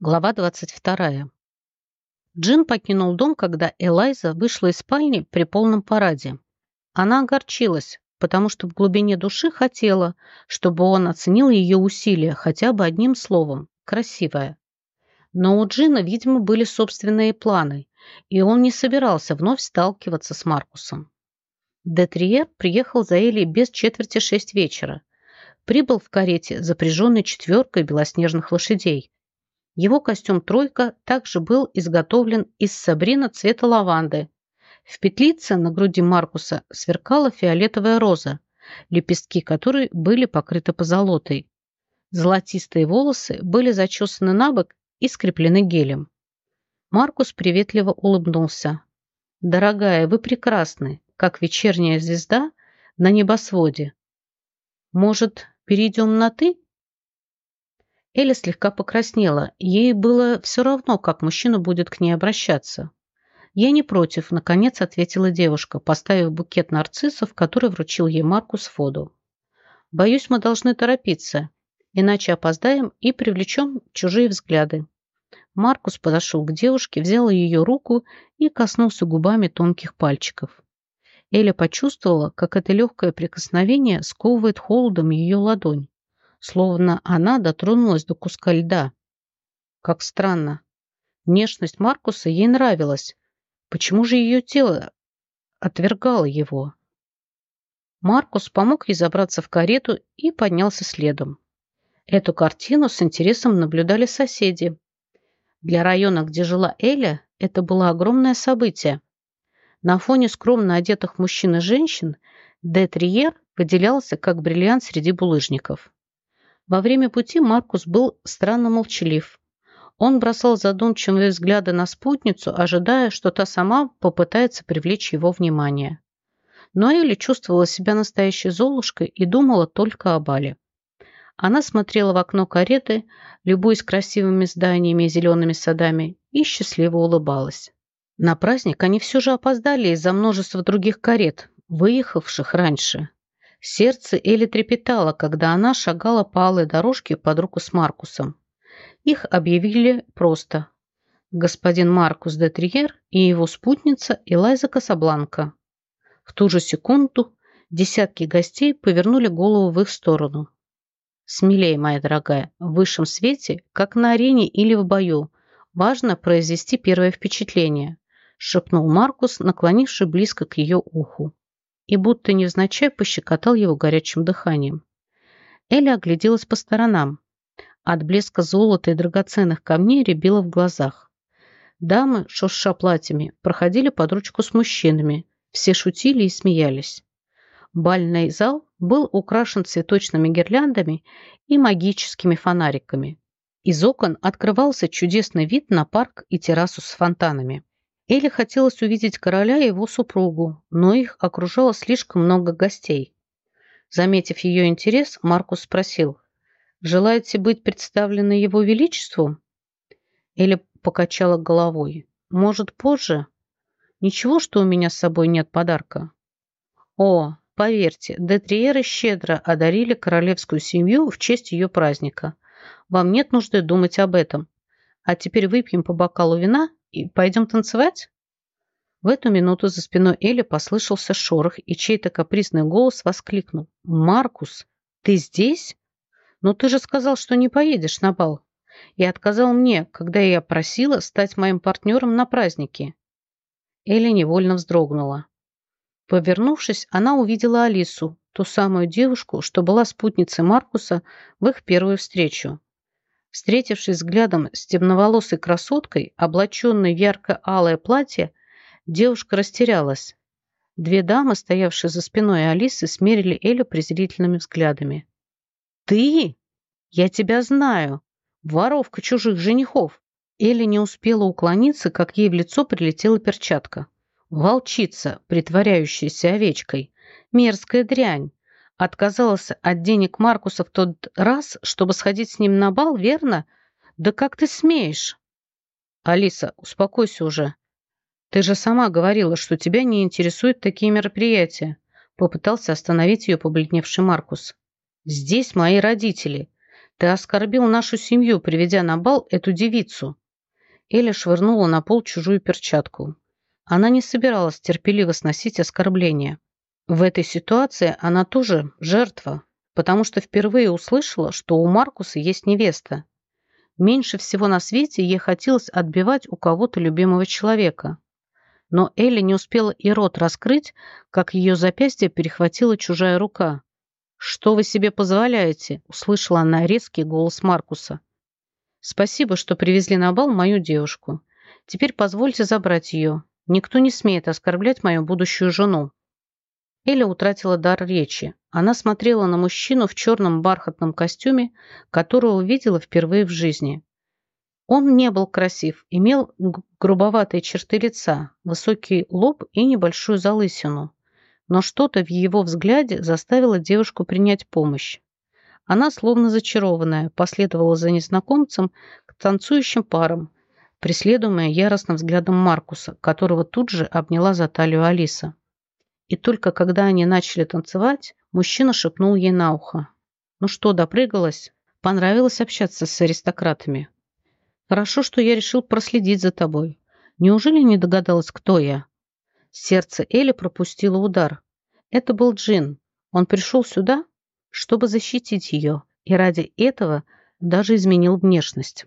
Глава 22. Джин покинул дом, когда Элайза вышла из спальни при полном параде. Она огорчилась, потому что в глубине души хотела, чтобы он оценил ее усилия хотя бы одним словом «красивая». Но у Джина, видимо, были собственные планы, и он не собирался вновь сталкиваться с Маркусом. Детриер приехал за Элей без четверти шесть вечера. Прибыл в карете, запряженной четверкой белоснежных лошадей, его костюм «тройка» также был изготовлен из сабрина цвета лаванды. В петлице на груди Маркуса сверкала фиолетовая роза, лепестки которой были покрыты позолотой. Золотистые волосы были зачесаны на бок и скреплены гелем. Маркус приветливо улыбнулся. «Дорогая, вы прекрасны, как вечерняя звезда на небосводе. Может, перейдем на «ты»?» Эля слегка покраснела. Ей было все равно, как мужчина будет к ней обращаться. «Я не против», – наконец ответила девушка, поставив букет нарциссов, который вручил ей Маркус Фоду. «Боюсь, мы должны торопиться, иначе опоздаем и привлечем чужие взгляды». Маркус подошел к девушке, взял ее руку и коснулся губами тонких пальчиков. Эля почувствовала, как это легкое прикосновение сковывает холодом ее ладонь словно она дотронулась до куска льда. Как странно. Внешность Маркуса ей нравилась. Почему же ее тело отвергало его? Маркус помог ей забраться в карету и поднялся следом. Эту картину с интересом наблюдали соседи. Для района, где жила Эля, это было огромное событие. На фоне скромно одетых мужчин и женщин Детриер выделялся как бриллиант среди булыжников. Во время пути Маркус был странно молчалив. Он бросал задумчивые взгляды на спутницу, ожидая, что та сама попытается привлечь его внимание. Но Элли чувствовала себя настоящей золушкой и думала только о бале. Она смотрела в окно кареты, любуясь красивыми зданиями и зелеными садами, и счастливо улыбалась. На праздник они все же опоздали из-за множества других карет, выехавших раньше. Сердце Эли трепетало, когда она шагала по алой дорожке под руку с Маркусом. Их объявили просто. Господин Маркус де Триер и его спутница Элайза Касабланка. В ту же секунду десятки гостей повернули голову в их сторону. «Смелее, моя дорогая, в высшем свете, как на арене или в бою, важно произвести первое впечатление», шепнул Маркус, наклонивший близко к ее уху и будто невзначай пощекотал его горячим дыханием. Эля огляделась по сторонам. От блеска золота и драгоценных камней рябило в глазах. Дамы, шурша платьями, проходили под ручку с мужчинами. Все шутили и смеялись. Бальный зал был украшен цветочными гирляндами и магическими фонариками. Из окон открывался чудесный вид на парк и террасу с фонтанами. Эле хотелось увидеть короля и его супругу, но их окружало слишком много гостей. Заметив ее интерес, Маркус спросил, «Желаете быть представлены его величеству?» Эля покачала головой. «Может, позже? Ничего, что у меня с собой нет подарка?» «О, поверьте, Детриеры щедро одарили королевскую семью в честь ее праздника. Вам нет нужды думать об этом. А теперь выпьем по бокалу вина и пойдем танцевать?» В эту минуту за спиной Эли послышался шорох, и чей-то капризный голос воскликнул. «Маркус, ты здесь? Но ты же сказал, что не поедешь на бал. И отказал мне, когда я просила стать моим партнером на празднике». Эля невольно вздрогнула. Повернувшись, она увидела Алису, ту самую девушку, что была спутницей Маркуса в их первую встречу. Встретившись взглядом с темноволосой красоткой, облаченной в ярко-алое платье, девушка растерялась. Две дамы, стоявшие за спиной Алисы, смерили Элю презрительными взглядами. «Ты? Я тебя знаю! Воровка чужих женихов!» Эля не успела уклониться, как ей в лицо прилетела перчатка. «Волчица, притворяющаяся овечкой! Мерзкая дрянь! Отказалась от денег Маркуса в тот раз, чтобы сходить с ним на бал, верно? Да как ты смеешь? Алиса, успокойся уже. Ты же сама говорила, что тебя не интересуют такие мероприятия. Попытался остановить ее побледневший Маркус. Здесь мои родители. Ты оскорбил нашу семью, приведя на бал эту девицу. Эля швырнула на пол чужую перчатку. Она не собиралась терпеливо сносить оскорбления. В этой ситуации она тоже жертва, потому что впервые услышала, что у Маркуса есть невеста. Меньше всего на свете ей хотелось отбивать у кого-то любимого человека. Но Элли не успела и рот раскрыть, как ее запястье перехватила чужая рука. «Что вы себе позволяете?» – услышала она резкий голос Маркуса. «Спасибо, что привезли на бал мою девушку. Теперь позвольте забрать ее. Никто не смеет оскорблять мою будущую жену». Эля утратила дар речи. Она смотрела на мужчину в черном бархатном костюме, которого увидела впервые в жизни. Он не был красив, имел грубоватые черты лица, высокий лоб и небольшую залысину. Но что-то в его взгляде заставило девушку принять помощь. Она, словно зачарованная, последовала за незнакомцем к танцующим парам, преследуемая яростным взглядом Маркуса, которого тут же обняла за талию Алиса. И только когда они начали танцевать, мужчина шепнул ей на ухо. «Ну что, допрыгалась? Понравилось общаться с аристократами?» «Хорошо, что я решил проследить за тобой. Неужели не догадалась, кто я?» Сердце Эли пропустило удар. Это был Джин. Он пришел сюда, чтобы защитить ее, и ради этого даже изменил внешность.